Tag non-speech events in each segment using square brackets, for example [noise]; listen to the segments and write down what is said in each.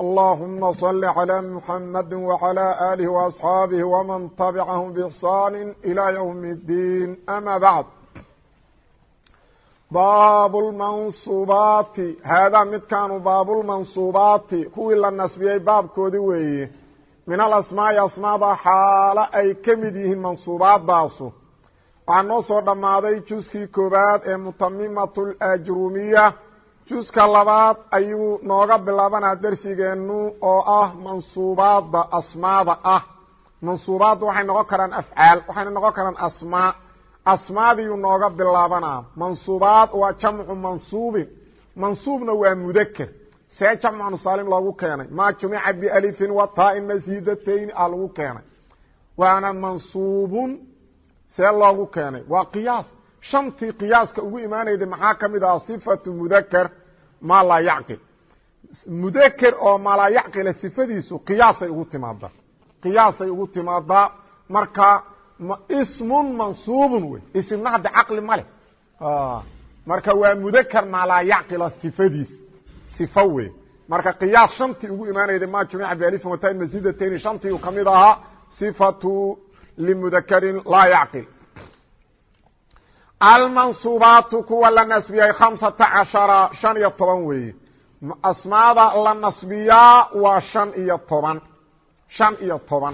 اللهم صل على محمد وعلى آله وأصحاabه ومن تبعهم بإحsان إلى يوم الدين أmا بعد bاb الmanصubaati haadaa midkaanu baabulmanصubaati kuwii la nasbiyey baabkoodi weeye min alasmaa'i asmaada xaalo ay ka mid yihiin mansuubaadaasu waxaa noo soo dhammaaday juskii koobaad ee mutamimaة اlأjrumiya juska labaad ayuu nooga bilaabanaa dersigeenu oo ah mansuubaadda asmaada ah. Mansuubaadda waxay noqon karaan afcaal waxayna noqon karaan asmaa. Asmaadiiyuu nooga bilaabanaa mansuubaad waa jamcu mansuubin. Mansuubna waa mudaker see jamcu nusaalim loogu keenay. Maa jumica bialifin wa taa-in masiidatayni a lagu keenay. Waana mansuubun see loogu keenay. Waa qiyaas. Shantii qiyaaska ugu imaanayda maxaa ka mid ah? Sifatu mudakr maa laa yacqil mudaker oo maalaa yacqila sifadiisu qiyaasay ugu timaadaa qiyaasay ugu timaadaa marka ismun mansuubun wey. Ismna hadda caqli ma leh. Marka waa mudaker maalaa yacqila sifadiis. Sifo wey. Marka qiyaas shantii ugu imaanayda ma jumica bialifin wata shantii uu ka mid ahaa sifatu limudakarin laa yacqil almansuubaatu kuwa la nasbiyay khamsata cashara shan iyo toban weeye asmaada la nasbiyaa waa shan iyo toban. Shan iyo toban.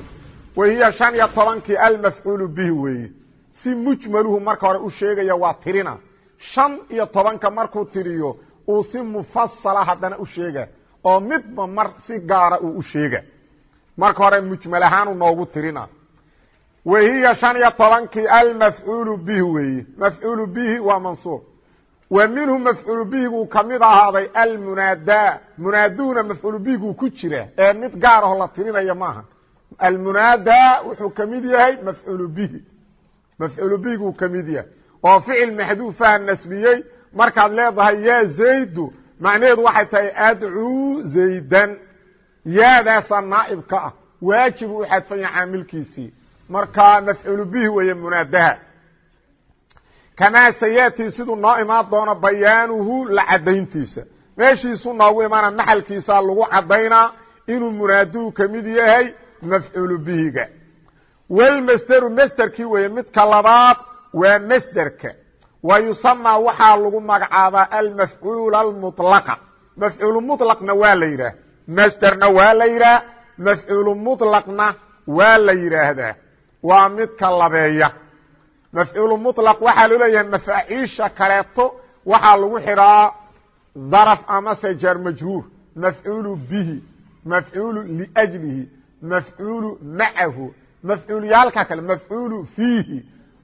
Wahiya shan iyo tobankii almafcuulu bihi weeye si mujmaluhu marka hore u sheegaya waa tirina. Shan iyo tobanka markuu tiriyo uu si mufasala haddana u sheega oo midba mar si gaara uu u sheega. Marka hore mujmal ahaanu noogu tirina wahiya shan iyo tobankii almafcuulu bihi weeye mafcuulu bihi waa mansuub. Wa minhu mafcuulu bihiguu ka mid ahaaday almunaadaa. Munaaduhuna mafcuulu bihiguu ku jira. Ee mid gaar aho la tirinaya maaha. Almunaadaa wuxuu ka mid yahay mafcuulu bihi. Mafcuulu bihiguu ka mid yahay. Oo ficil maxduufaha nasbiyey. Markaad leedahay yaa zaydu macnaheedu waxay tahay adcuu zaydan marka mafcuul bihi weeye munaadaha. Kamaa sayatii siduu noo imaan doono bayaanuhu la cadayntiisa meeshiisu noogu imaana maxalkiisa lagu cadaynaa inuu munaaduhu ka mid yahay mafcuulu bihiga. Wlmasderu masderkii weeye midka labaad waa masderka wa yusamaa waxaa lagu magacaabaa almafcuul almulaqa mafcuul mulaqna waa la yidhaah masderna waa la yidhaah mafcuul mulaqna waa la yidhaahdaa waa midka labeeya mafcuul muطlaq waxaa loo leeyahay mafaaciisha kaleeto waxaa lagu xidhaa daraf amase jaar majruur mafcuulu bihi mafcuulu liأjlihi mafcuulu macahu mafcuulyaalka kale mafcuulu fiihi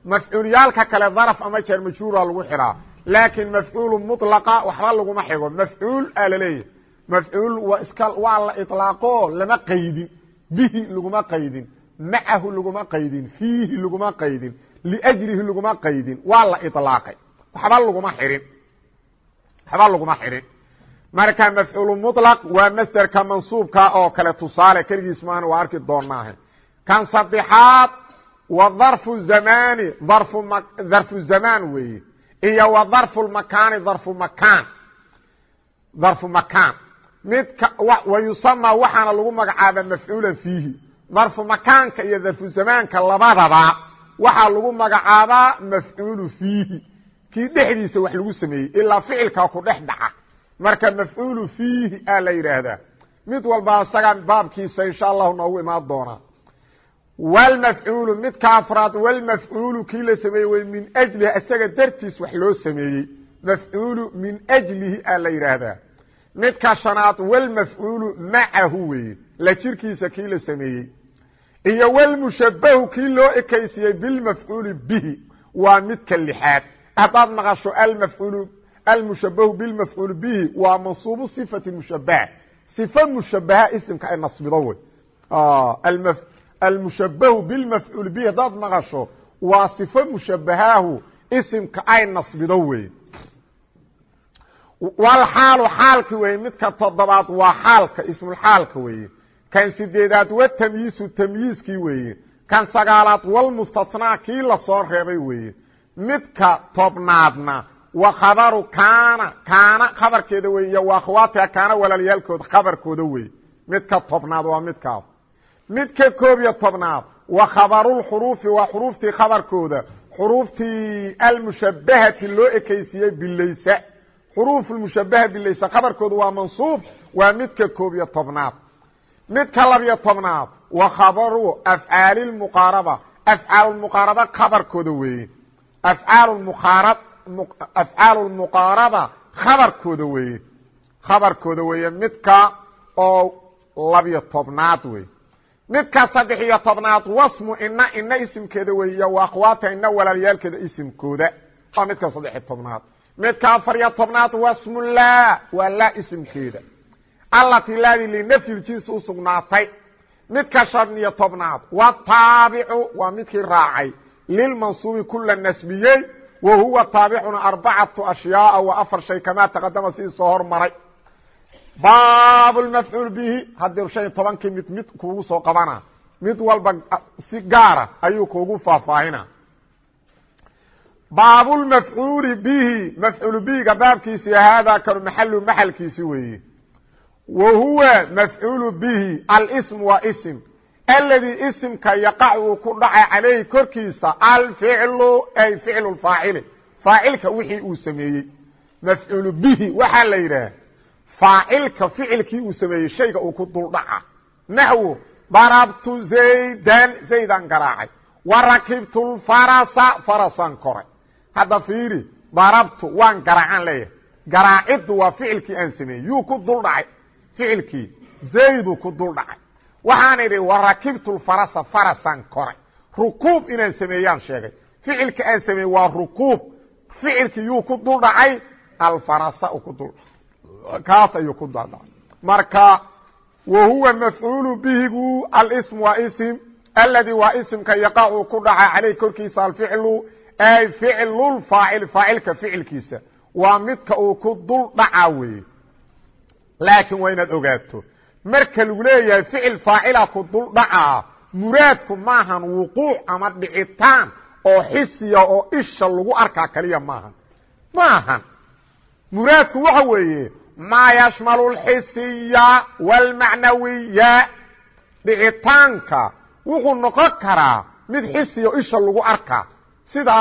mafcuulyaalka kale daraf ama jaar majruura lagu xidhaa laakiin mafcuulu muطlaqa waxba laguma xigo mafcuul aa laleeyahay mafcuul waa iska waa la iطlaaqo lama qaydin bihi laguma qaydin macahu laguma qaydin fiihi laguma qaydin liajlihi laguma qaydin waa la ilaaqay waxba laguma xihin waxba laguma xidhin marka mafcuul muطlaq waa masderka mansuubka oo kale tusaale keligiis maana waa arki doonaahe kan saddexaad wa darfu zamani darfu zamaan weeye iyo wa darfu lmakaani darfu makaan darfu makaan midka wa yusama waxaana lagu magacaaba mafcuula fiihi darfu makaanka iyo darfu zamaanka labadaba waxaa lagu magacaabaa mafcuulu fiihi. Kii dhexdiisa wax lagu sameeyey ilaa ficilkaa ku dhex dhaca. Marka mafcuulu fiihi aa la yidhaahdaa. Mid walba isagaan baabkiisa insha allahu noogu imaan doonaa. Wlmafcuulu midka afraad wlmafcuulu kii la sameeyey wey min ajlihi isaga dartiis wax loo sameeyey. Mafcuulu min ajlihi aa la yidhaahdaa. Midka shanaad wlmafcuulu macahu weeye la jirkiisa kii la sameeyey iyo wlmushabahu kii loo ekaysiyey bilmafcuuli bihi waa midka lixaad. Haddaad maqasho almushabahu bilmafcuul bihi waa mansuubu sifati mushabaha صifa mushabaha isimka ay nasbido wey. Almushabahu bilmafcuul bihi haddaad maqasho waa sifo mushabahaahu isimka ay nasbido wey. Walxaalu xaalki weye midka toddobaad waa xaalka ismulxaalka weeye kan sideedaad wa tamyiisu tamyiiskii weeye kan sagaalaad walmustathnaa kii la soo reebay weeye midka tobnaadna wa khabaru kaana kaana khabarkeeda wey iyo wa akhwaatiha kaana walaalyaalkood khabarkooda wey midka tobnaad waa midkaas. Midka koob iyo tobnaad wa khabarulxuruufi waa xuruuftii khabarkooda xuruuftii almushabahati loo ekaysiiyey bilaysa xuruuf mushabaha bilaysa khabarkooda waa mansuub waa midka koob iyo tobnaad midka labiyo tobnaad wa khabaru afcaali muqaaraba. Afcaal muqaaraba khabarkooda weeye. Afcaal muqaara afcaal muqaaraba khabarkooda weeye. Khabarkooda weeye midka oo labiyo tobnaad wey midka saddex iyo tobnaad wasmu ina ina isimkeeda weeye wa akhwaata ina walaalyaalkeeda isimkooda. Waa midka saddex iyo tobnaad. Midka afar iyo tobnaad wasmu laa waa laa isimkeeda allatii laadii linafyi jinsi usugnaatay midka shan iyo tobnaad wataabicu waa midkii raacay. Lilmansuubi kula nasbiyey wa huwa taabicuna arbacatu ashyaaa waa afar shay kamaa taqadama sidii soo hormaray. Baab mafcuul bihi haddii shan iyo tobankii mid mid kuugu soo qabana mid walba si gaara ayuu kuugu faahfaahina. Baabulmafcuuli bihi mafcuul bihiga baabkiisi haadaa kanu maxalu maxalkiisi weeye wa huwa mafcuulu bihi alsm waa sm aladii isimka yaqac uu ku dhacay calayhi korkiisa alficlu ay ficlu faacili faacilka wixii uu sameeyey. Mafcuulu bihi waxaa la yidhaah faacilka ficilkii uu sameeyey shayga uu ku duldhaca naxwo darabtu zaydan zaydan garaacay. Wa rakibtu lfarasa farasan koray. Hadda fiiri darabtu waan garaacaan leeyahay. Garaaciddu waa ficilkii aan sameeyey yuu ku duldhacay ficilkii zaydu ku dul dhacay. Waxaan idhi warakibtu farasa farasan koray. Rukuub inaan sameeyaan sheegay. Ficilka aan sameeyey waa rukuub. Ficilkii yuu ku dul dhacay alfarasa ku dul kaas ayuu ku duldhacay marka wa huwa mafcuulu bihigu alsm waa ism aladi waa ismka yaqacu ku dhaca caleyh korkiisa alficlu ay ficlulfaacil faacilka ficilkiisa. Waa midka uu ku dul dhaca weeye laakiin waa inaad ogaato marka lagu leeyahay ficil faacila ku dul dhacaa muraadku maahan wuquuc ama dhicitaan oo xisiya oo isha lagu arkaa kaliya maahan maahan muraadku waxa weeye maa yashmalu اlxisiya wاlmacnawiya dhicitaanka wuxuu noqon karaa mid xisiya oo isha lagu arkaa. Sida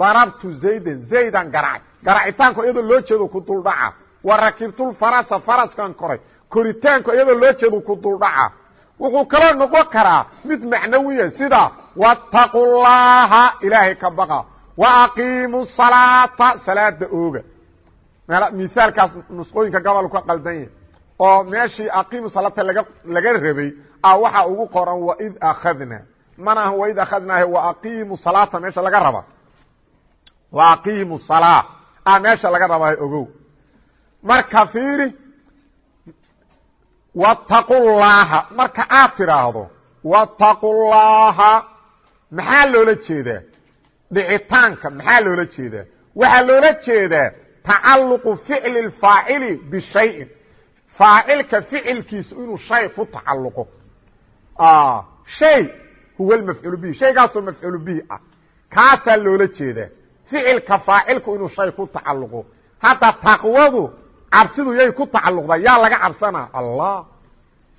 darabtu zaydan zaydan garacay garacitaanku iyadoo loo jeedo ku dul dhaca warakibtulfarasa faraskan koray. Koritaanku iyadoo loo jeedu ku duldhaca wuxuu kaloo noqon karaa mid macnawiya sida wattaqu llaha ilaahay ka baqa. Wa aqiimu salaata salaada ooga. Misaalkaas nusqooyinka gobol ka qaldan yahy oo meeshii aqiimu salaata laga laga rabay a waxaa ugu qoran waid akhadna. Mana ahan waid akhadnaahe wa aqiimu salaata meesha laga raba wa aqiimu salaa a meesha laga rabaahe ogow marka fiiri wattaqu llaaha marka aad tidhaahdo wattaqu llaaha maxaa loola jeedaa? Dhicitaanka maxaa loola jeedaa? Waxaa loola jeedaa tacalluqu ficli اfaacili bishayin. Faacilka ficilkiisu inuu shay ku tacalluqo. Shay huwa mafcuul bihi. Shaygaasoo mafcuul bihi ah. Kaasaa loola jeedaa. Ficilka faacilku inuu shay ku tacalluqo. Hadda taqwadu cabsidu yay ku tacaluqda yaa laga cabsana allah.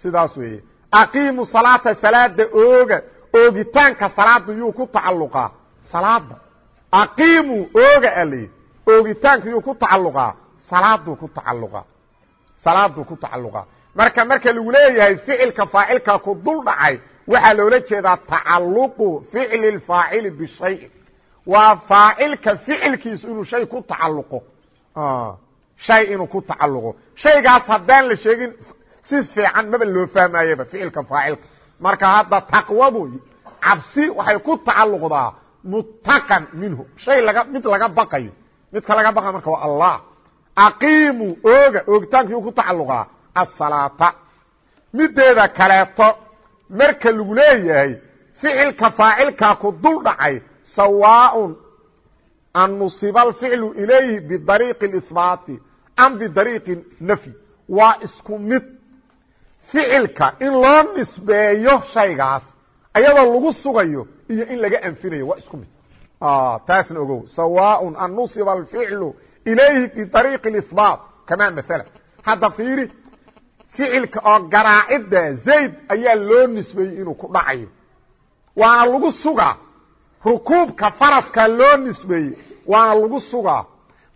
Sidaas weeye. Aqiimu salaata salaada ooga oogitaanka salaada yuu ku tacaluqaa salaada aqiimu ooga ali. Oogitaanka yuu ku tacaluqaa salaaduu ku tacaluqaa salaaduu ku tacaluqaa marka marka lagu leeyahay ficilka faacilka ku dul dhacay waxaa loola jeedaa tacaluqu ficli اfaacili bishayin waa faacilka ficilkiisu inuu shay ku tacaluqo shay inuu ku tacaluqo shaygaas haddaan la sheegin si fiican maba loo fahmayaba ficilka faacilka. Marka hadda taqwadu cabsi waxay ku tacaluqdaa mutaqan minhu. Shay laga mid laga baqayo midka laga baqayo marka waa allah. Aqiimu ooga oogitaankii ku tacaluqaa asalaata mideeda kaleeto marka lagu leeyahay ficilka faacilkaa ku dul dhacay sawaaء an nusiba alficlu ilayhi bidariiqi اlihbaati am bidariiqi nafyi waa isku mid ficilka in loo nisbeeyo shaygaas ayadoo lagu sugayo iyo in laga anfinayo waa isku mid. Taasna ogow. Sawaaء an nusiba alficlu ilayhi bidariiqi اlihbaat kama maala hadda fiiri ficilka oo garaacida zayd ayaa loo nisbeeyey inuu ku dhacayo. Waana lagu sugaa. Rukuubka faraska loo nisbeeyey waana lagu sugaa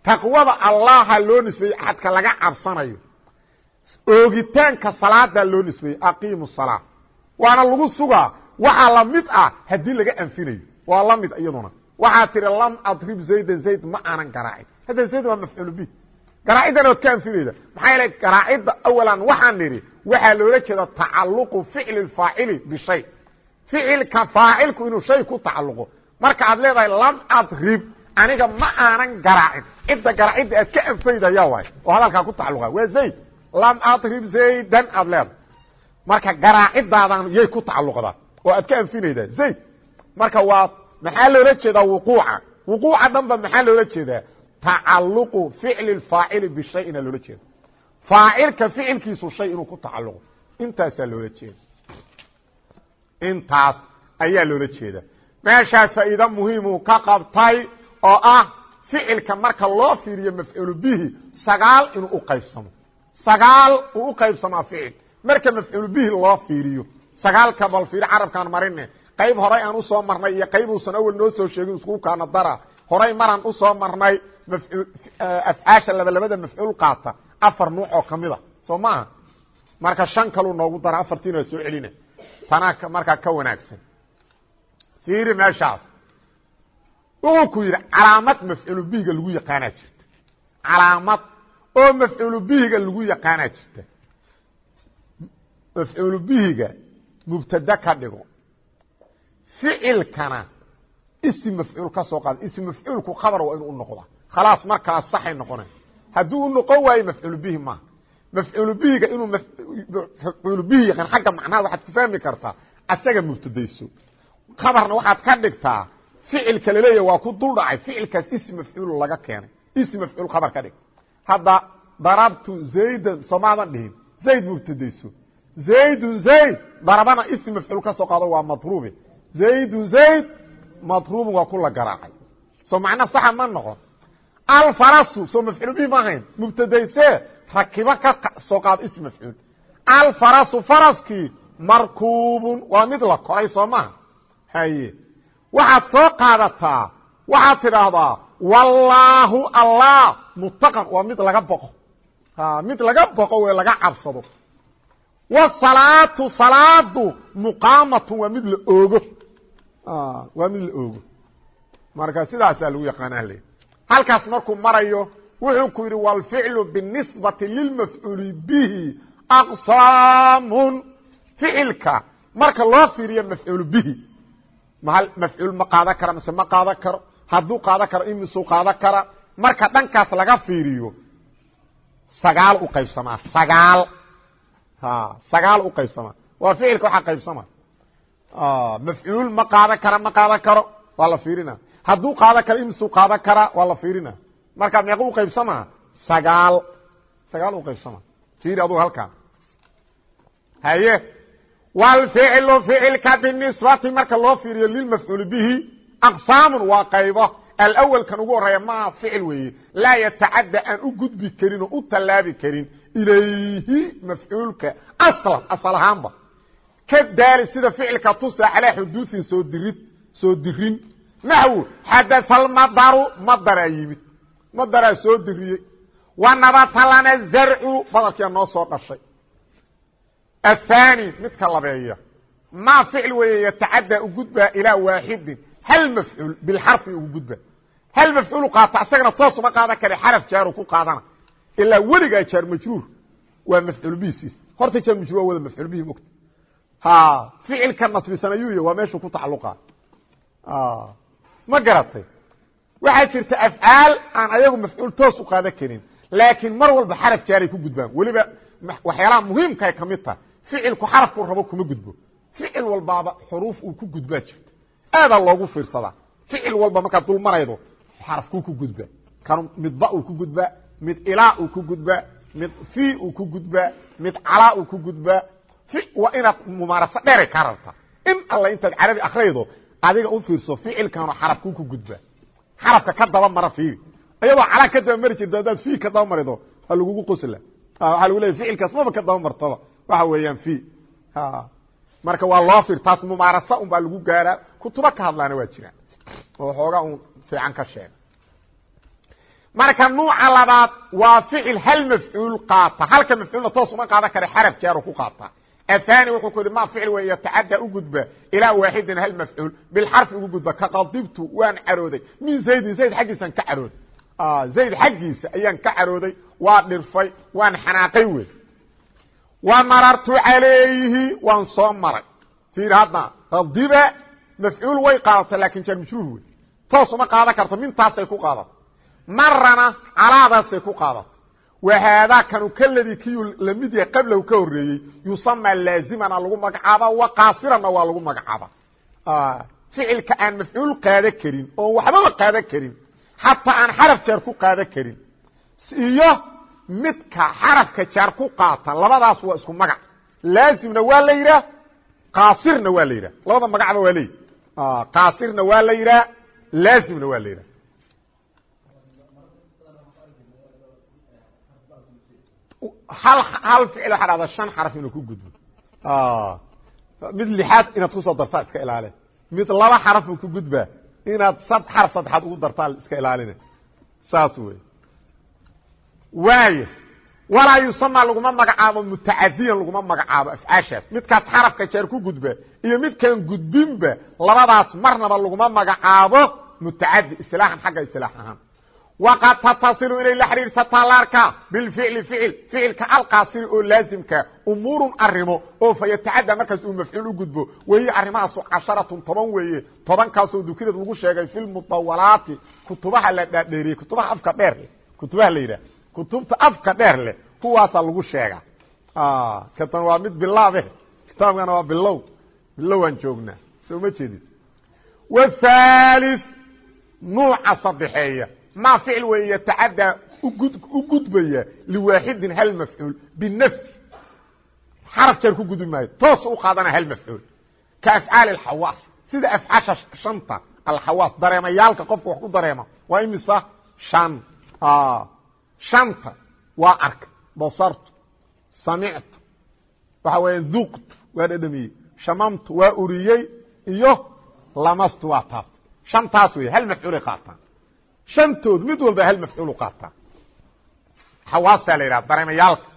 taqwada allaha loo nisbeeyey xadka laga cabsanayo. Oogitaanka salaada loo nisbeeyey aqiimu salaa waana lagu sugaa waxaa la mid ah haddii laga anfinayo. Waa la mid iyaduna. Waxaa tihi lam adrib zaydan zayd ma aanan garaacin. Hadda zayd waa mafcuul bih garaacidana ood ka anfinayda maxaa yeele garaacidda awalan waxaan nidhi waxaa loola jeeda tacaluqu ficli faacili bishay ficilka faacilku inuu shay ku tacaluqo marka aad leedahay lam adrib aniga ma aanan garaacin. Cidda garaacidda aad ka anfayda yaa waay. Oo hadalkaa ku tacaluqa waa zayd. Lam adrib zaydan aad leedahay. Marka garaacidaadan yay ku tacaluqdaa oo aad ka anfinaydaa zayd marka waa maxaa loola jeedaa wuquuca? Wuquuca dhanba maxaa loola jeedaa? Tacaluqu ficli faacili bishayina loola jeeda faacilka ficilkiisu shay inuu ku tacaluqo intaasaa loola jeeda intaas ayaa loola jeeda meeshaas faa'iida muhiimuu ka qabtay oo ah ficilka marka loo fiiriyo mafcuulu bihi sagaal inuu uqaybsamo sagaal uu uqaybsamaa ficil. Marka mafcuulu bihi loo fiiriyo sagaalka bal fiiri carabkaan marine qayb horay aan u soo marnay iyo qayb uusan awel noo soo sheegin isku kaana dara. Horay maraan u soo marnay afcaasha labalabada mafcuul qaata afar nuuc oo kamida soo maaha marka shan kaluu noogu dara afartiina soo celina. Tanaa markaa ka wanaagsan. Fiiri meeshaas wuxuu ku yidhi calaamad mafcuulu bihiga lagu yaqaanaa jirta. Calaamad oo mafcuulu bihiga lagu yaqaanaa jirta. Mafcuulu bihiga ka dhigo. Ficilkana ism mafcuul ka soo qaada ism mafcuulku khabar waa inuu unoqda khalaas markaas saxay noqona hadduu u noqon waayo mafcuul bihi maaha mafcuul bihiga inuu mafcuul bihi yaqaan xagga macnaha waxaad ku fahmi kartaa asaga mubtadayso. Khabarna waxaad ka dhigtaa ficilka laleeyahy waa ku dul dhacay. Ficilkaas ism mafcuul laga keenay. Ism mafcuul khabar ka dhig. Hadda darabtu zaydan soomaadan dhihin. Zayd mubtadayso zaydun zayd darabana ism mafcuul ka soo qaado waa madruube zaydun zayd madruubun waa ku la garaacay. Soo macna saxa ma noqon. Alfarasu soo mafcuul ma ahayn? Mubtadayse rakibo ka soo qaado ism mafcuul. Alfarasu faraskii markuubun. Waa mid la koray soo maha haye waxaad soo qaadataa waxaad tidhaahdaa wallaahu allah mutaqan waa mid laga boqo. Mid laga boqo we laga cabsado. Wasalaatu salaadu muqaamatun waa mid la oogo. Waa mid la oogo. Marka sidaasaa lagu yaqaana le halkaas markuu marayo wuxuu ku yidhi wاlficlu binisbati lilmafcuuli bihi aqsaamun. Ficilka marka loo fiiriyo mafcuul bihi mafcuul ma qaadan kara mise ma qaadan karo hadduu qaadan karo imisuu qaadan kara marka dhankaas laga fiiriyo sagaal u qaybsamaa sagaal. Sagaal u qaybsamaa. Waa ficilka waxaa qaybsama mafcuul ma qaadan kara ma qaadan karo waa la fiirina. Hadduu qaadan karo imisuu qaadan karaa waa la fiirina. Marka meeqa u qaybsamaa sagaal. Sagaal u qaybsama fiiri adugu halkaa haye wlficlu ficilka binisbati marka loo fiiriyo lilmafcuuli bihi aqsaamun waa qaybo. Alawal kan ugu horreeya maa ficil weeye. Laa yatacadda aan u gudbi karin oo u tallaabi karin ilayhi mafcuulka aslan asal ahaanba. Ka daali sida ficilka tusa calaa xuduuin soo dirid soo dirin naxwu xadaa almadaru madaraa yimid. Madaraa soo diriyey. Wa nabata lana zarcu badalkia noo soo dhashay aلثاني midka labeeya ma ficil weeye yatacadى u gudbaa ilىa waaxidin hal mafcuul bilxarfi ugu gudba hal mafcuulu qaata asagana toos uma qaadan kare xaraf jaaru ku qaadana ilaa weligaa jaar majruur waa mafcuul bihisiis horta jaar majruur waa wada mafcuul bihi mogta ficilka nasbisan ayuu y waa meeshuu ku tacaluqa ma garatay waxaa jirta afcaal aan ayagu mafcuul toos u qaadan karin laakiin mar walba xaraf jaaray ku gudbaan weliba waxyaalaha muhiimkaay ka mid tahay ficilku xarafku rabo kuma gudbo. Ficil walbaaba xuruuf uu ku gudbaa jirta. Aadaa loogu fiirsadaa. Ficil walba markaad dul maraydo xarafkuu ku gudbaa kan mid ba uu ku gudbaa mid ilaa uu ku gudbaa mid fi uu ku gudbaa mid calaa uu ku gudbaa waa inaad mumaaraso dheeray kaa rabtaa in alla intaad carabi akriydo adiga u fiirso ficilkaanu xarafkuu ku gudbaa xarafka ka daba mara fiiri iyadoo calaa ka daba mari jirta haddaad fi ka daba marido ha lagugu qosla. Waxaa lagu leya ficilkaas maba ka daba martaba waxa weeyaan fi marka waa loo fir taas mumaarasa un baa lagu gaaraa. Kutuba ka hadlaana waa jiraan. Oo xoogaa un fiican ka sheega marka nuuca labaad waa ficil hal mafcuul qaata. Halka mafcuulna toos uma qaadan kara xaraf jaaru ku qaata. Athani wuxuu ku yihi ma ficil wey yatacadda u gudba ilaa waaxidin hal mafcuul. Bilxarfi ugu gudba ka qadibtu waan carooday. Min zaydin zayd xaggiisaan ka carooday. Zayd xaggiisa ayaan ka carooday waa dhirfay waan xanaaqay wey wa marartu calayhi waan soo maray. Fiir hadda qadiba mafcuul way qaadata laakiin jaar majruur wey toos uma qaadan karto mintaasay ku qaadata. Marana calaadaasay ku qaadata. Wahaadaa kanu kaladii kiyuu la mid yahay qablahu ka horeeyey yusamaa laazimana lagu magacaaba wa qaasirana waa lagu magacaaba. Ficilka aan mafcuul qaada karin oon waxbaba qaada karin xataa aan xaraf jaar ku qaada karin iyo midka xarafka jaar ku qaata labadaas waa isku magac. Laazimna waa la yidhaah qaasirna waa la yidhah labada magacba waa leeyi qaasirna waa la yidhaah laazimna waa la yidhah hal hal ficil waxaa dhahdaa shan xaraf inuu ku gudbo. Mid lixaad inaad ku soo dartaa iska ilaali mid laba xaraf uu ku gudbaa inaad sad xaraf saddexaad ugu dartaa iska ilaalina saas wey waaya walaa yusama laguma magacaabo mutacadiyan laguma magacaabo afcaashaas. Midkaas xarafka jeer ku gudba iyo midkaan gudbinba labadaas marnaba laguma magacaabo mutacadi isilaaxan xagga isilaax ahaan. Waqad tatasilu inay la xidhiirsataa laarka bilficli ficil. Ficilka alqaasiri oo laazimka umuurun arimo oo fa markaas uu mafcuul u gudbo. Wahiya arrimahaasu casharatun toban weeye. Tobankaasoo dukirad lagu sheegay fi lmudawalaati kutubaha la dhaadheeriyey kutubaha afka dheer kutubaha la yidhaah kutubta afka dheer leh kuwaasaa lagu sheega katan waa mid bilaabe kitaabkana waa bilow. Bilowaan joognaa. Soo ma jeedid whaali nuuca sadexeeya ma ficil wey yatacaddaa u gudbaya liwaaxidin hal mafcuul binafsi. Xaraf jeer ku gudbi maayo. Toos u qaadana hal mafcuul. Ka afcaali alxawaas. Sida afcaasha shanta alxawaas dareemayaalka qofka wax ku dareema waa imisa shan shanta waa arka basartu samictu waxa weya duqtu waa dhadhamiyey shamamtu waa uriyey iyo lamastu waa taabta shantaas wey hal mafcuulay qaataan. Shantood mid walba hal mafcuulu qaataa xawaastaa la yidhaha dareemayaalka.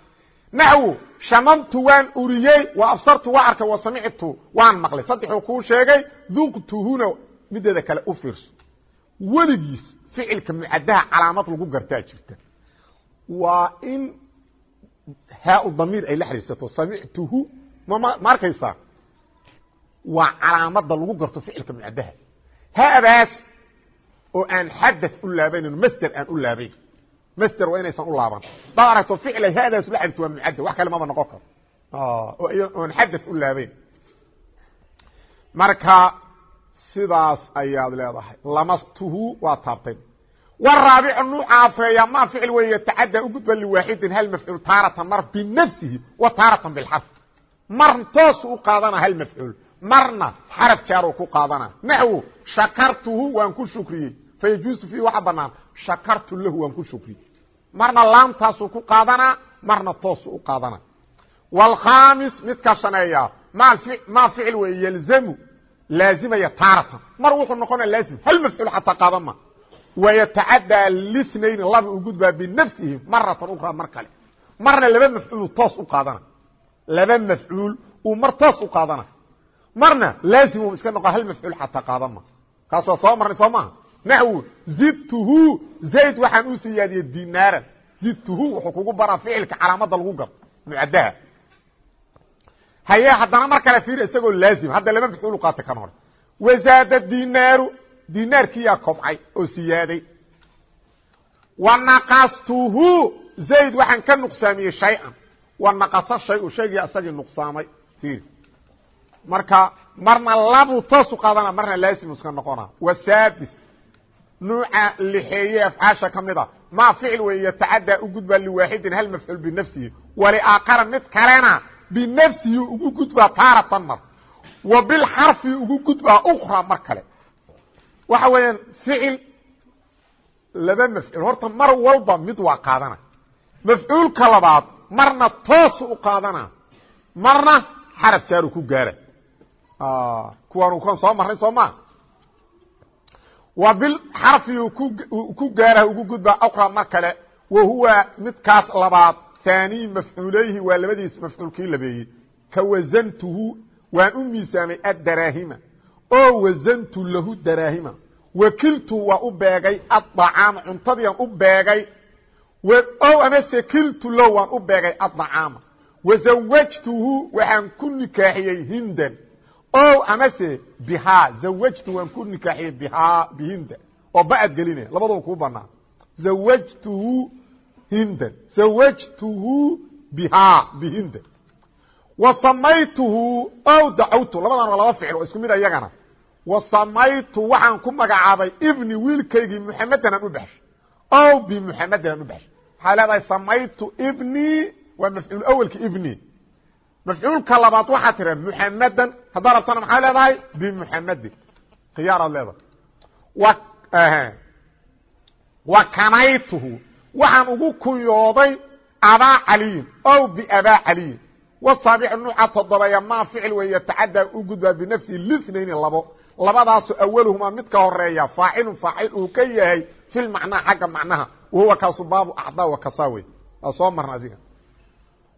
Naxwu shamamtu waan uriyey wa absartu waa arkay wa samictu waan maqlay. Saddexuu kuu sheegay duqtuhuna mideeda kale u fiirso. Weligiis ficilka mucadaha calaamad lagu gartaa jirta waa in haa damiir ay la xariirsato samictuhu ma arkaysaa waa calaamada lagu garto ficilka mucadaha. Haadaas oo aan xadad u laabaynin masder aan u laabayn. Masder waa inaysan u laaban hadaad aragto ficilay haadaas la xariirto waa mucadad wax kale maba noqon karo. Oon xadad u laabayn. Marka sidaas ayaad leedahay. Lamastuhu waa taabtay wraabicu nuuca afreeya ma ficil wey yatacadda u gudba liwaaxidin hal mafcuul taaratan mar binafsihi wa taaratan bilxarf. Mar toosu u qaadana hal mafcuul marna xaraf jaaruu ku qaadana. Naxwu shakartuhu waan ku shukriyey. Fayajuusu fiihi waxa banaan shakartu lahu waan ku shukriyey. Marna laamtaasuu ku qaadanaa marna toosu u qaadana. Wاlkhamis midka shaneeya ma ficil wey yelzamu laazimaya taaratan. Mar wuxuu noqonaya laazim hal mafcuul xataa qaadama wayatacaddaa linayn laba u gudbaa binafsihi maratan ukra mar kale marna laba mafcuulu toos u qaadana laba mafcuul uu mar toos u qaadana marna laazim iska noqo hal mafcuul xataa qaadama kaas waa soo marnay soo maaha naxwu zidtuhu zayd waxaan u siyaadiyey dinaaran zidtuhu wuxuu kugu baraa ficilka calaamada lagu garo mucadaha haye haddana mar kale fiir isagoo laazim hadda laba mafcuul qaata kan hore wazaada dinaaru dinaarkiyaa kobcay oo siyaaday wa naqastuhu zayd waxaan ka nuqsaamiyey shay-an. Wa naqasa shay-u shaygii asagii nuqsaamay. Fiiri marka marna labu toosu qaadana marna laasimu iska noqona. Wasadis nuuca lixeeye afcaasha ka mid a. Maa ficil wey yatacadaa u gudbaa liwaaxidin hal mafcuul binafsihi. Waliaakara mid kalena binafsihi ugu gudbaa taaratan mar. Wa bilxarfi ugu gudbaa ukra mar kale waxa weeyaan ficil laba mafcuul. Horta mar walba mid waa qaadana. Mafcuulka labaad marna toosu u qaadana. Marna xaraf jaaru ku gaara. Kuwaan kan soo marnay soo maa wa bilxarfi ku gaara ugu gudbaa aqra mar kale wa huwa midkaas labaad haanii mafcuulayhi waa labadiis mafcuulkii labeeyey. Ka wasantuhu waan u miisaamay addaraahima oo wasantu lahu daraahima. Wakiltu waa u beegay addacaama cuntadiiaan u beegay. O amase kiltu low waan u beegay addacaama wazawajtuhu waxaan ku nikaaxiyey hindan. O amase bihaa zawajtu waan ku nikaaxiyey bihaa bihinda. Oo ba'ad gelinaya labadaba kuu banaan zawajtuhu hindan. Zawajtuhu bihaa bihinda. Wa samaytuhu o dacawtu labadan waa laba ficil oo isku mid ayagana wa samaytu waxaan ku magacaabay ibni wiilkaygii muxamedan aan u baxshay o bimuxamedan aan u baxshay waxaa leedahay? Samaytu ibni waa mafcuul awelka ibni. Mafcuulka labaad waxaa tira muxamedan haddaa rabtana maxaa leedahay? Bimuxamedin khiyaaraad leedahay. Wa kanaytuhu. Waxaan ugu kunyooday abaa caliyin. O biabaa caliyin. Wasaabic nuuca toddobeeya maa ficil wey yatacadaa u gudbaa binafsihi linayni labo labadaasu awaluhumaa mid ka horreeya faacilun faacil uu ka yahay fi lmacnaa xagga macnaha wahuwa kaasu baabu acdaa wakasa wey waa soo marna adiga.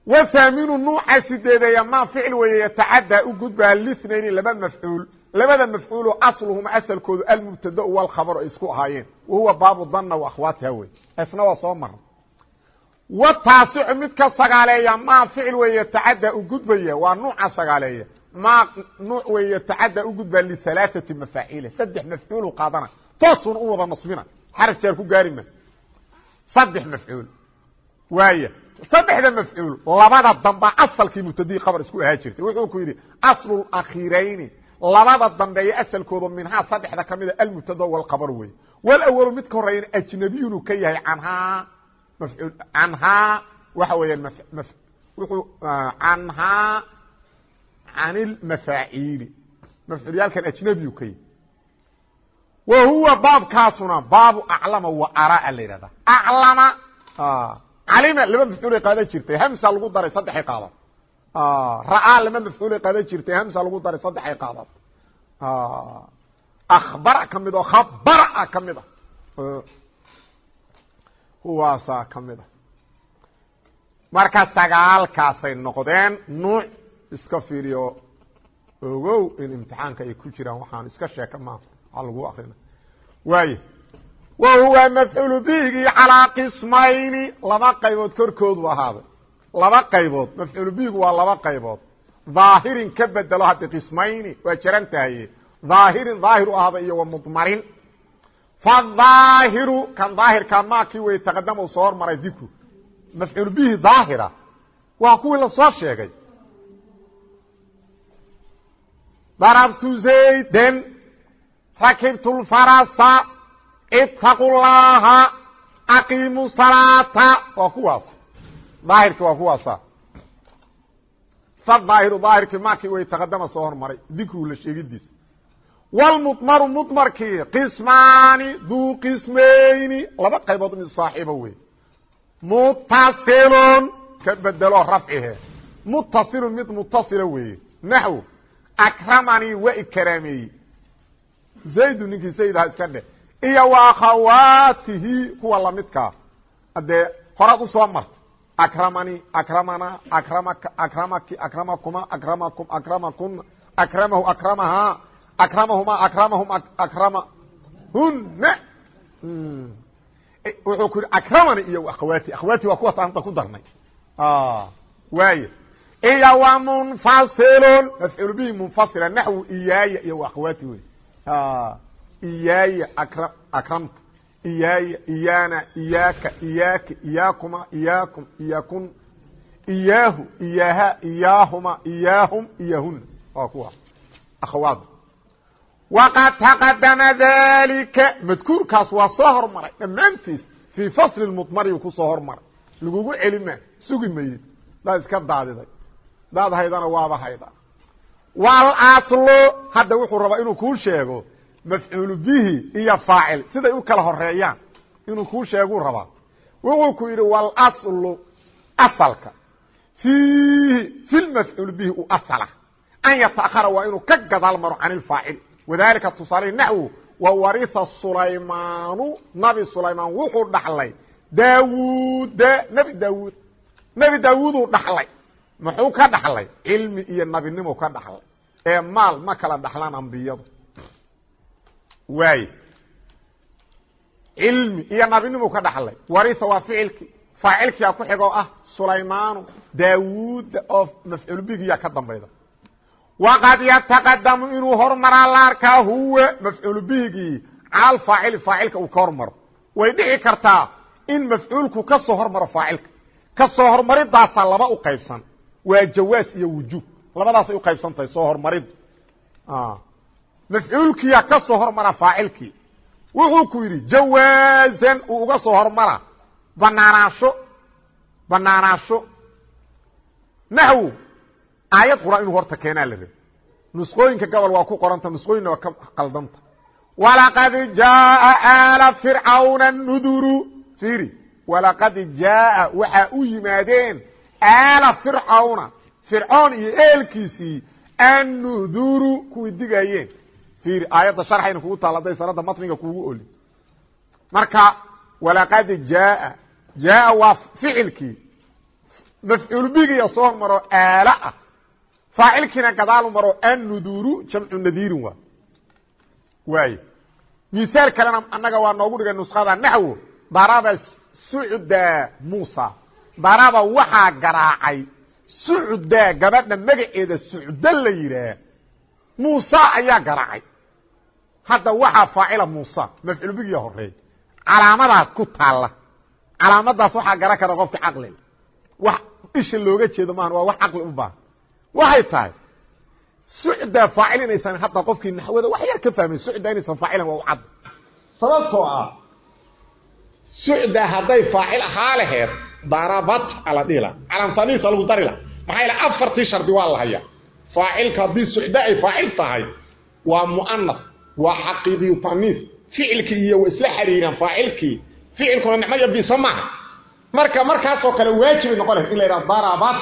Whaaminu nuuca sideedeeya maa ficil weeye yatacadaa u gudbaa linayni laba mafcuul. Labada mafcuulo asluhuma asalkoodu almubtada walkhabar ay isku ahaayeen. Wahuwa baabu dana waahwaatiha wey isna waa soo marna wtaasicu mid ka sagaaleeya maa ficil wey yatacadaa u gudbaya waa nuuca sagaaleeya maa nuuc wey yatacadaa u gudbaa lialaaثati mafaaciila saddex mafcuulu qaadana toosuuna u wada nasbina xaraf jaar ku gaari ma saddex mafcuul waaya saddexda mafcuul labada damba asalkii mubtadii khabar isku ahaa jirtay wuxuu ku yidhi aslu akhirayni labada dambeeye asalkooda minhaa saddexda ka mida almubtada walkhabar wey walawalu mid ka horeeyana ajnabiyunu ka yahay canhaa mafcuul canhaa waxa weeyaan canhaa can ilmafaaciili mafcuulyaalkan ajnabiyu ka yahy wa huwa baabkaasuna baabu aclama wa araa la yidhahda aclama calima laba mafcuulay qaadan jirtay hamsa lagu daray saddexay qaadad ra'aa lama mafcuulay qaadan jirtay hamsa lagu daray saddexay qaadad akhbara ka mid oo khabara ka mid a kuwaasaa ka mid a marka sagaalkaasay noqdeen nuuc iska fiiriyo ogow in imtixaanka ay ku jiraan waxaan iska sheeka maaha waxaa lagu akrina waaye wa huwa mafcuulu bihigii calaa qismayni laba qaybood korkoodu ahaaday. Laba qaybood mafcuulu bihigu waa laba qaybood. Dhaahirin ka bedelo haddi qismayni waa jaran tahaye dhaahirin dhaahir u ahaaday iyo wa mudmarin. Fadhaahiru kan daahirkaa maakii wey taqadama soo hormaray dikru mafcuul bihi daahira waa kuwii la soo sheegay darabtu zayden rakibtu lfarasa itaqu llaha aqiimu salaata waa kuwaas daahirki waa kuwaasa fadaahiru daahirkii maakii way taqadama soo hormaray dikru la sheegidiisa wlmudmaru mudmarkii qismaani duu qismayni laba qaybood mid saaxiibo wey mutasilun ka bedelo rafcihe. Mutasilun mid mutasila weeye naxw akramanii waa ikaraameeyey zaydu ninkii saydaha iska dheh iyo wa akhawaatihi kuwa lamidkaa hadee horaad u soo marta akramanii akramana akramaka akramaki akramakuma akramakum akramakuna akramahu akramahaa akramahuma akramahum akramahuna wuxuu ku yihi akramani iyo akhawaati akhawaati waa kuwaas anta ku darnay waay iyo wa munfasilun mafcuul bihi munfasila naxwu iyaaya iyo wa akhawaati wey iyaaya akra akramta iyaaya iyaana iyaaka iyaaka iyaakuma iyaakum iyaakun iyaahu iyaaha iyaahuma iyaahum iyaahuna waa kuwa akhawaad waqad taqadama dalika madkuurkaas waa soo hormaray dhammaantiis fii fasli mudmariyu ku soo hormaray lagugu celima sugi mayid daad iska daadiday daad haydana waaba hayda. Walaslu hadda wuxuu rabaa inuu kuu sheego mafcuulu bihi iyo faacil. Siday u kala horeeyaan inuu kuu sheeguu rabaa. Wuxuu ku yidhi walaslu asalka. Fiihi fi lmafcuul bihi u asala. An yataahara waa inuu ka gadaal maro can ilfaacil wadalika tusaale naxwu wa warisa sulaymaanu nabi sulaymaan wuxuu dhaxlay daawuuda nebi daawuud. Nebi daawuuduu dhaxlay muxuu ka dhaxlay? Cilmi iyo nabinimo ka dhaxlay. Ee maal ma kala dhaxlaan ambiyadu. Waay. Cilmi iyo nabinimo ka dhaxlay. Warisa waa ficilkii. Faacilkiia ku xigoo ah sulaymaanu. Daawuuda oo mafcuul bigiya ka dambayda. Waqad yataqadamu inuu hormaraa la arkaa huwa mafcuul faacili faacilka uu ka hormaro. Way dhici kartaa in mafcuulku ka soo hormaro faacilka. Ka soo hormaridaasaa laba u qaybsan waa jawaas iyo wujuub. Labadaasay uqaybsan tahay soo hormarid. Mafcuulkiya ka soo hormara faacilkii. Wuxuu ku yidhi jawaazan uu uga soo hormara. Banaanaansho banaanaansho naxw aayad qura inuu horta keenaa la rabi nusqooyinka gobol waa ku qoranta nusqooyinna waa ka qaldanta. Walaqad jaaa aala fircawna nuduru. Fiiri walaqad jaaa. Waxaa u yimaadeen aala fircawna fircoon iyo eelkiisii annuduru kuwii digayeen. Fiiri aayadda sharxayna kugu taal hadday sanadda matniga kuugu oli marka walaqad jaaa jaaa waa ficilkii. Mafcuul soo maro aala ah. Faacilkiina gadaalu maro annuduru jamcu nadiirin waa. Waay misaal kalena annaga waa noogu dhigay nuskhada naxwo daraba sucda muusa daraba waxaa garaacay sucda gabadha magaceeda sucda la yidhaah muusa ayaa garaacay. Hadda waxaa faacila muusa mafcuul bigiya horeey calaamadaas ku taalla. Calaamadaas waxaa garan kara qofka caqliga wax isha looga jeedo maahan waa wax caqli u baahan. Waxay tahay sucda faacil inaysan hadda qofkii naxwada wax yar ka fahmay sucda inaysan faacilan waa u cad. Sababtoo ah sucda hadday faacil ahaa laheed darabat ala dhila calamtaniisa lagu darila maxaa ila afartii shardi waa la hayaa faacilka haddii sucda ay faacil tahay waa mu'anas waa xaqiiqiyu taniis ficilkii iyo isla xiriiraan faacilkii ficilkuna nicmaya bisa maaha marka markaasoo kale waajibay noqon lahayd in la yidhaha darabat.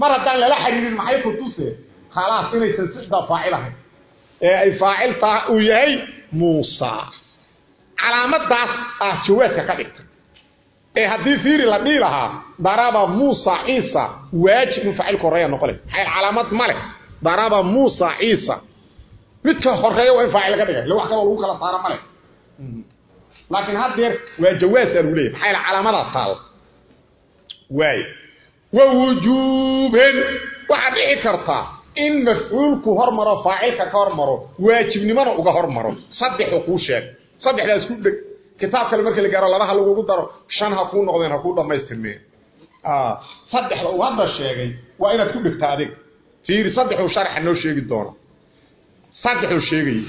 Mar haddaan lala xiriirin maxay ku tuse. Khalaas inaysan sucda faacil ahayn ee ay faacil taha uu yahay muusa. Calaamadaas ah jawaaska ka dhigtay ee haddii fiiri la dhihi lahaa daraba muusa ciisa waajib in faacilka horreeya noqon lahayd maxay calaamad ma leh. Daraba muusa ciisa. Midka horreeya waa in faacil ka dhigay. Ila wax kaloo lagu kala saaro ma leh. Laakiin haddeer waa jawaasaa lagu leeyahy maxaa calaamadaa taal. Waay. Wa wujuuben waxaad dhici kartaa in mafcuulku hormaro faacilka ka hormaro waajibnimona uga hormaro. Saddexu kuu sheeg. Saddexdaas ku dheg kitaab kale marka la gaaro laba ha lagugu daro shan ha kuu noqdeen ha kuu dhammaystirmeen. Saddexda uu hadda sheegay waa inaad ku dhigta adig. Fiiri saddexuu sharxa noo sheegi doona. Saddexuu sheegaya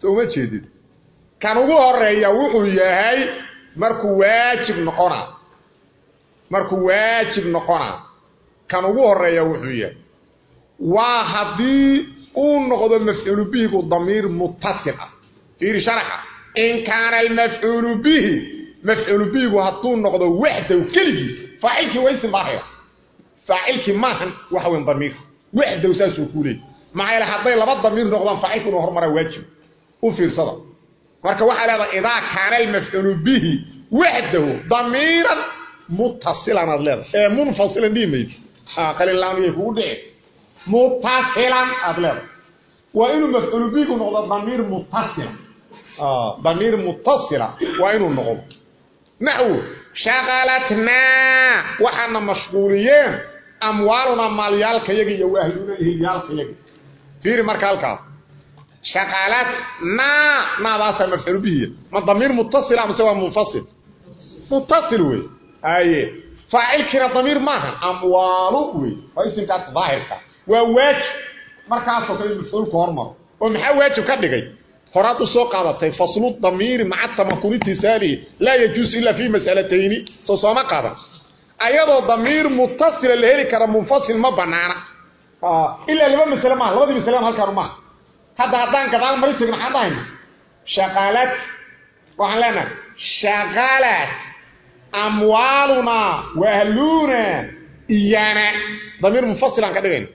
so uma jeedid kan ugu horreeya wuxuu yahay markuu waajib noqonaa markuu waajib noqonaa kan ugu horreeya wuxuu yahay waa haddii uu noqdo mafcuulu bihigu damiir mutasil ah. Fiiri sharaxa in kaana almafcuulu bihi mafcuulu bihigu hadduu noqdo waxdow keligiis faacilkii waa isim daahira faacilkii maahan waxa weyn damiir waxdow saasuu ku leeyay maxaa yeele hadday laba damiir noqdaan faacilku inuu hormaraa waajib u fiirsada marka waxaa leedahay idaa kaana almafcuulu bihi waxdahu damiiran mutasilan aad leedahay ee munfasilan dhihi maydi qalilaamiyay kugu dhici mutasilan aad leedahay waa inuu mafcuulu bihigu noqdo damiir mutasila damiir mutasila waa inuu noqdo naxwu shaqalatnaa waxaana mashquuliyeen amwaalunaa maalyaalkayaga iyo waahluna ehilyaalkayaga fiiri marka halkaas shaqalatnaa naadaasaa mafcuul bihiya ma damiir mutasila amase waa munfasil mutasil wey aye faacilkiina damiir maaha amwaalu wey waa isimkaas daahirka waa waajib markaasoo kale mafcuulku hormaro oo maxaa waajib ka dhigay horaad u soo qaadatay faslu damiiri maca tamakuni laa yajuusu ilaa fii mas'alatayni soo sooma qaadan ayadoo damiir mutasila la heli kara munfasil ma banaana. Ilaa laba masale maaha labadii masale halkaan maaha. Hadda haddaan gadaal mari tagin maxaan dhahayna shaqaalad waxaan leenahay shaqaalad amwaalunaa waahluuna iyana damiir munfasilaan ka dhigayna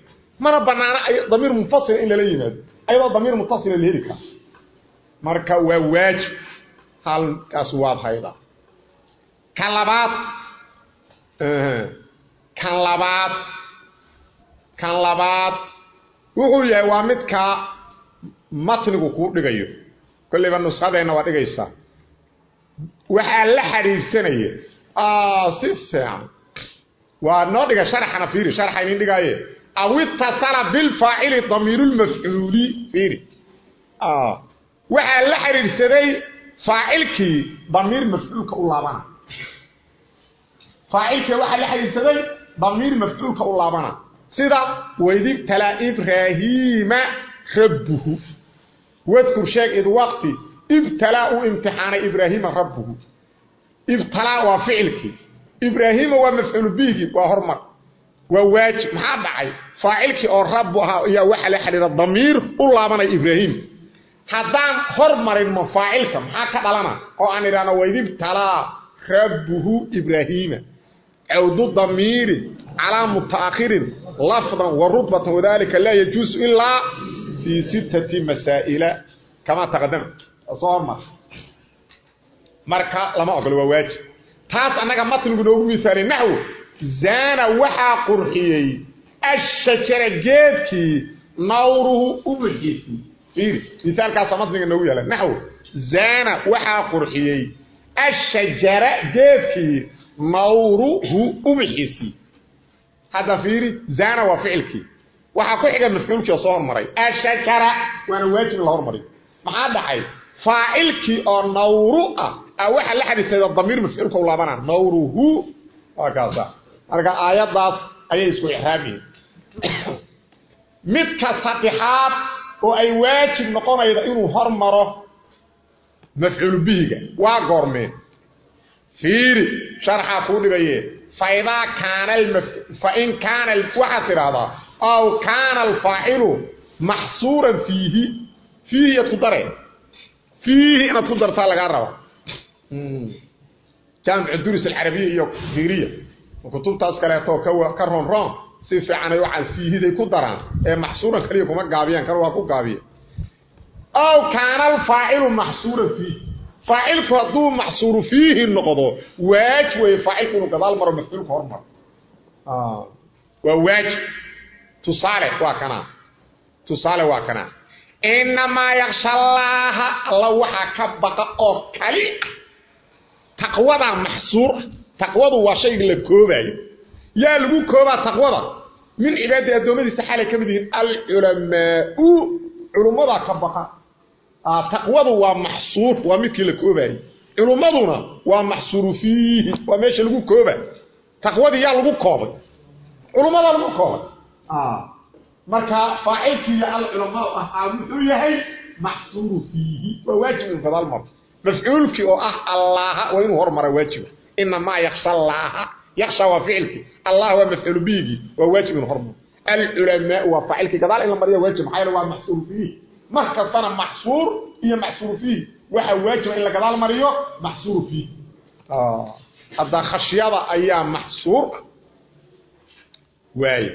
mana banaana damiir munfasila in lala yimaado. Ayadoo damiir mutasila la heli kara marka waa waajib halkaas waad haydaa kan labaad kan labaad kan labaad wuxuu yahay waa midkaa matnigu kuu dhigayo. Kollayba nuskadeenna waa dhigaysaa waxaa la xidhiidhsanaya si fiican. Waa noo dhiga sharaxana fiiri sharaxa idin dhigaaye. Aw itasala bilfaacili damiirulmafcuuli fiiri waxaa la xidhiidhsaday faacilkii damiir mafcuulka u laabana. Faacilkii waxaa la xidhiidhsaday damiir mafcuulka u laabana. Sida waidibtalaa ibraahiima rabbuhu. Wadkur sheeg id waqti ibtalaa uu imtixaanay ibraahiima rabbuhu. Ibtalaa waa ficilkii ibraahiima waa mafcuul bihigii waa hormar waa waajib. Maxaa dhacay? Faacilkii oo rabbu ahaa ayaa waxaa la xidhiira damiir u laabanaya ibraahim haddaan hormarin ma faacilka maxaa ka dhalana? Oo aan idhaahno waidibtalaa rabbuhu ibraahiima cawdu damiiri calaa mutaakhirin lafdan wa rutbatan wadalika laa yajuusu ilaa fii sittati masaa'ila. Kamaa taqadama soo hormar marka lama ogolo waa waajib. Taas annaga matnigu noogu miaalay naxwo zaana waxaa qurxiyey ashajara geedkii nawruhu ubaxiisii fiiri misaalkaasa matniga noogu yaalla naxwo zaana waxaa qurxiyey ashajara geedkii nawruhu ubaxiisii hadda fiiri zaana waa ficilkii. Waxaa ku xiga mafcuulkii oo soo hormaray. Ashajara waana waajib in la hormariyo. Maxaa dhacay? Faacilkii oo nawru ah a waxaa la xadhiisada damiir mafcuulka u laabana nawruhu waa kaasa. Marka aayaddaas ayay isku ixraamiyin [coughs] midka saddexaad oo ay waajib noqonayda inuu hormaro mafcuul bihiga. Waa goormeen fiiri sharxaa kuu dhigaye faidaa kaana fain kaana waxaad tidhaahdaa aw kaana alfaacilu maxsuuran fiihi. Fiihi yaad ku dare fiihi inaad ku dartaa lagaa raba jaamicu duris alcarabiya iyo fiiriya. Kutubtaas kaleeto ka roon roon si fiicanay waxaa fiihiday ku daraan ee maxsuuran kaliya kuma gaabiyaan kan waa ku gaabiya aw kaana alfaacilu maxsuuran fiihi faacilku hadduu maxsuuru fiihi noqdo waajib wey faacilku inuu gadaal maro mafcuulka hormaro waa waajib tusaale waa kanaa tusaale waa kanaa inamaa yaksha allaaha alla waxaa ka baqa oo kali taqwadaa maxsuur ah taqwadu waa shayga la koobaayo. Yaa lagu koobaa taqwada min cibaadii addoommadiisa xaalay ka mid yihiin alculamaau culummadaa ka baqa. Taqwadu waa maxsuur waa midkii la koobaayey culummaduna waa maxsuuru fiihi waa meesha lagu kooba taqwadii yaa lagu koobay. Culummadaa lagu koobay. Marka faacilkiiyo alculamaau ahaa muxuu yahay maxsuuru fiihi waa waajib inu oo ah allaaha inuu hormara waajiba inamaa yaksha waa ficilkii allah waa mafcuulu bihigii waa waajib inuu hormaro alculamaau waa faacilkii gadaal in la mariya waajib maxaa yeele waa maxsuuru fiihi mar kastana maxsuur iyo maxsuuru fiihi waxaa waajiba in la gadaal mariyo maxsuuru fiihi hadda khashyada ayaa maxsuur waaye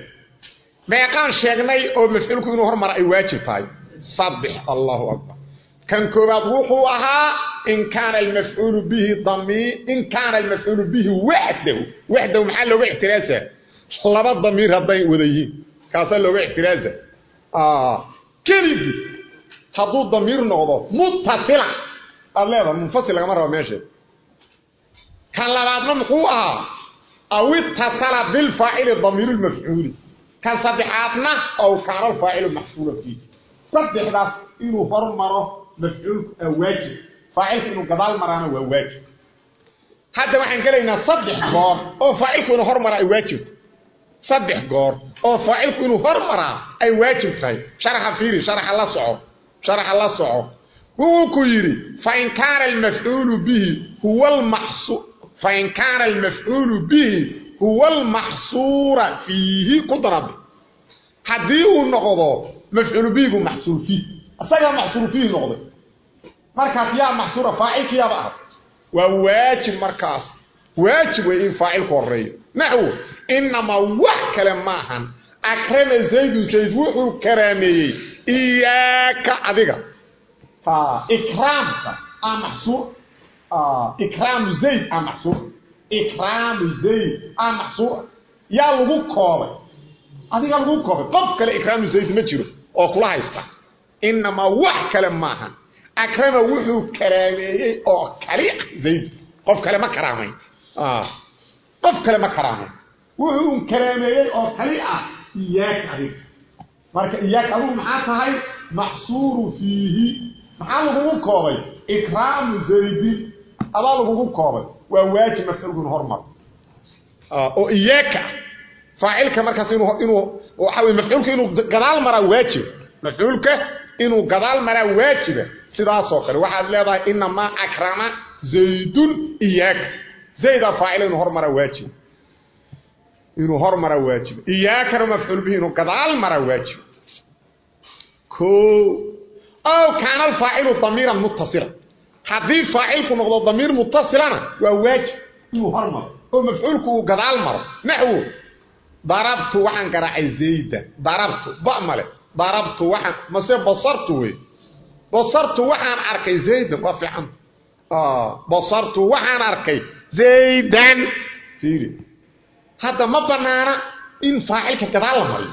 meeqaan sheegnay oo mafcuulku inuu hormara ay waajib tahay saddex allahu akbar kan koobaad wuxuu ahaa in kaana almafcuulu bihi damiir in kaana almafcuulu bihi waxdahu waxdahu maxaa looga ixtiraasa laba damiir hadday wada yihiin. Kaasaa looga ixtiraasa keligiis hadduu damiir noqdo muttasilan aad leedahay munfasil lagama rabo meesheed. Kan labaadna muxuu ahaa aw itasala bilfaacili damiiru lmafcuuli kan saddexaadna aw kaana alfaacilu maxsuulan fiih saddexdaas inuu hormaro mafcuulku aa waajib. Faacilku inuu gadaal maraana waa waajib. Hadda waxaan gelaynaa saddex goor oo faacilku inuu hormara ay waajibto saddex goor oo faacilku inuu hormaraa ay waajib tahay. Sharaxa fiiri sharaxa la soco sharaxa la soco. Wuxuu ku yidhi fain kaana almafcuulu bihi huwa almaxsu fain kaana almafcuulu bihi huwa almaxsuura fiihi ku darabe haddii uu noqdo mafcuulu bihigu maxsuur fiih isagaa maxsuur fiihi noqday. Markaas yaa maxsuura faacilki yaaba ah waa waajib markaas. Waajib wey in faacilku horeeyo naxwo inamaa wax kale maahan akrama zaydu zayd wuxuu karaameeyey. Iyaaka adiga. Ikraamka aa maxsuur ikraamu zayd aa maxsuur ikraamu zayd aa maxsuura yaa lagu koobay. Adiga lagu koobay. Qof kale ikraamu zayd ma jiro oo kula haysta inamaa wax kale maahan akrama wuxuu karaameeyey oo kali ah zayd qof kale ma karaamayn qof kale ma karaamayn wuxuu karaameeyey oo kali ah iyaaka adiga marka iyaaka adigu maxaa tahay maxsuuru fiihi maxaa lagugu koobay ikraamu zaydi adaa lagugu koobay waa waajib mafcuulkun hormar oo iyaaka faacilka markaas inuu inuu waxa wey mafcuulka inuu gadaal maraa waajib mafcuulka inuu gadaal maraa waajiba sidaasoo kale. Waxaad leedahay inamaa akrama zaydun iyaaka. Zaydaa faacila inuu hormaraa waajib inuu hormaraa waajib iyaakana mafcuul bihi inuu gadaal maraa waajib o kaana alfaacilu damiiran mutasila haddii faacilku noqdo damiir mutasilana waa waajib inuu hormaro oo mafcuulku uu gadaal maro. Naxwo darabtu waxaan garaacay zayda. Darabtu ba male darabtu waxaan mase basartu wey? Basartu waxaan arkay zaydan waa fiican. Basartu waxaan arkay zaydan. Fiiri. Hadda ma banaana in faacilka gadaal la mariyo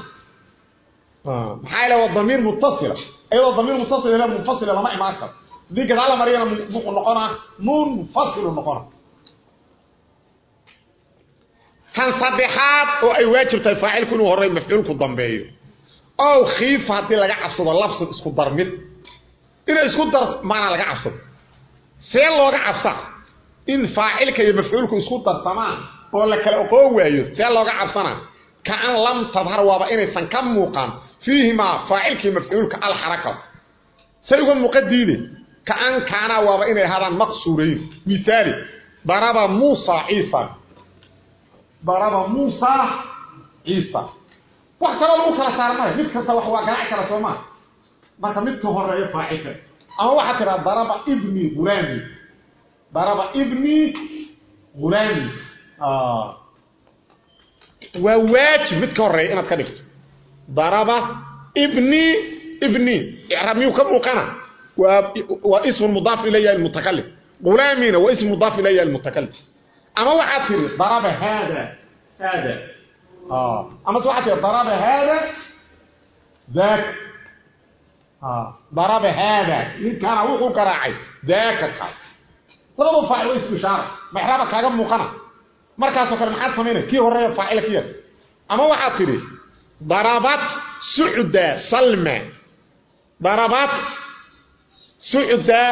maxaa ila waa damiir mutasila iyadoo damiir mutasil ila munfasila lama imaan karo. Haddii gadaal la mariyana muxuu noqonaa munfasilu noqona. Kan saddexaad oo ay waajib tahay faacilku inuu horey mafcuulku dambeeyo ow khiifa haddii laga cabsado labsun isku darmid inay isku dar maanaa laga cabsado. See looga cabsaa in faacilka iyo mafcuulku isku darsamaan oo la kala oqoon waayo. See looga cabsanaa kaan lam tadhar waaba inaysan ka muuqan. Fiihimaa faacilkii mafcuulka alxarakatu say uga muuqadiide kaan kaanaa waaba inay ahaadaan maqsuurayn. Miaali daraba muusa ciisa. Daraba muusa ciisa wax kaloo lagu kala saar male mid kasta wax waa garaaci kara soomaa marka midka horeeyo faacilka ama waxaa tiraa daraba ibni hulaami daraba ibni hulaami waa waajib mid ka horreeya inaad ka dhigto. Daraba ibni ibni. Icraab miyuu ka muuqana waa ismu mudaaf ilayhi almutakalim hulaamina waa ismu mudaaf ilayhi almutakalim ama waxaad tiri daraba haada haada اه اما واحد ضرب هذا ذاك اه ضرب هذا. من كان وحو كراعي ذاك القاعد لبا فاعل اسم شارع محرابك كاغا موقنا markaas oo kale maxaad sameynay kii horeeyo faa'ilkiya ama waxa tiri darabat suuda salma darabat suuda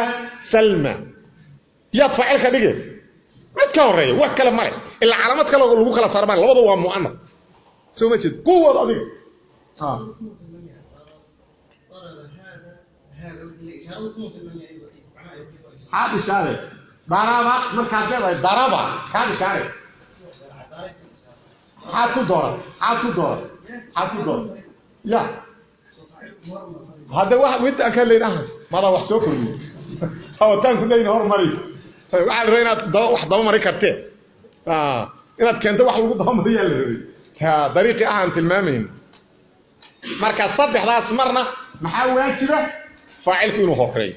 salma ya faa'ilka dhige mid ka horeeyo wax kale ma leh ila calaamad kale lagu kala saarmaan labadu waa mu'annas soo ma jeed kuwa adiga ha حاد إشارة ضربة مركز جاء ضربة حاد إشارة حاد كدورة حاد كدورة حاد كدورة يا هذا واحد وانت أكل لنا ماذا وحسوك لي هو تان كنا ينهار مري واحد رأينا واحد ضم مري كرتين آه إنك كنت واحد يقول ضم مري اللي طريقي أهم dariiqii ahaan tilmaamayn. Marka saddexdaas marna maxaa waajiba faacilku inuu horeeyo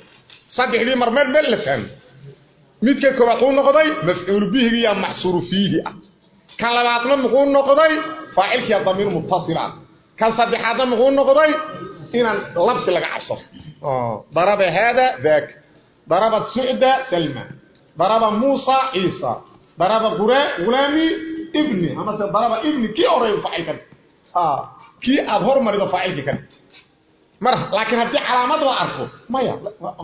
saddexdii mar meel meel la fahmo midka koobaad uu noqday mafcuul bihigii yaa maxsuuru fiihi ah. Kan labaadna muxuu noqday faacilkiiya damiir muttasil ah. kan saddexaadna muxuu noqday inaan labsi laga cabsado daraba haada daak darabat sucda salma. Daraba muusa ciisa. Daraba hulaami ibni ama daraba ibni ki oray faa'ilkan ah. Ki aad hormarido faa'ilki kan mar laakiin haddii calaamad la arko maya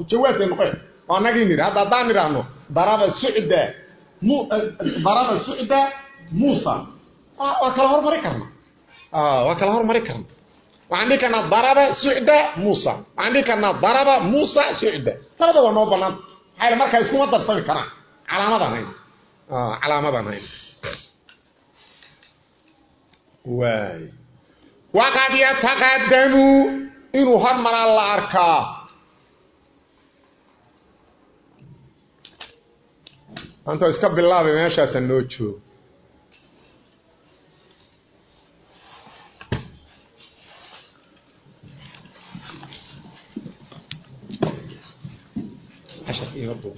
jawaabtay noqon waa nagii nidhi hadda haddaan nidhaahno daraba sucda daraba sucda muusa. Waa kala hormari karna. Waa kala hormari karna. Waxaan dhihi karnaa daraba sucda muusa. Waxaan dhihi karnaa daraba muusa sucda labada waa noo banaan maxaa markaa iskuma darsami karaan. Calaamadan hayn calaamadan hayn waay waqad yataqadamu inuu hormaraa la arkaa anta iska bilaabay meeshaasa noo joogo عشر إيه برضو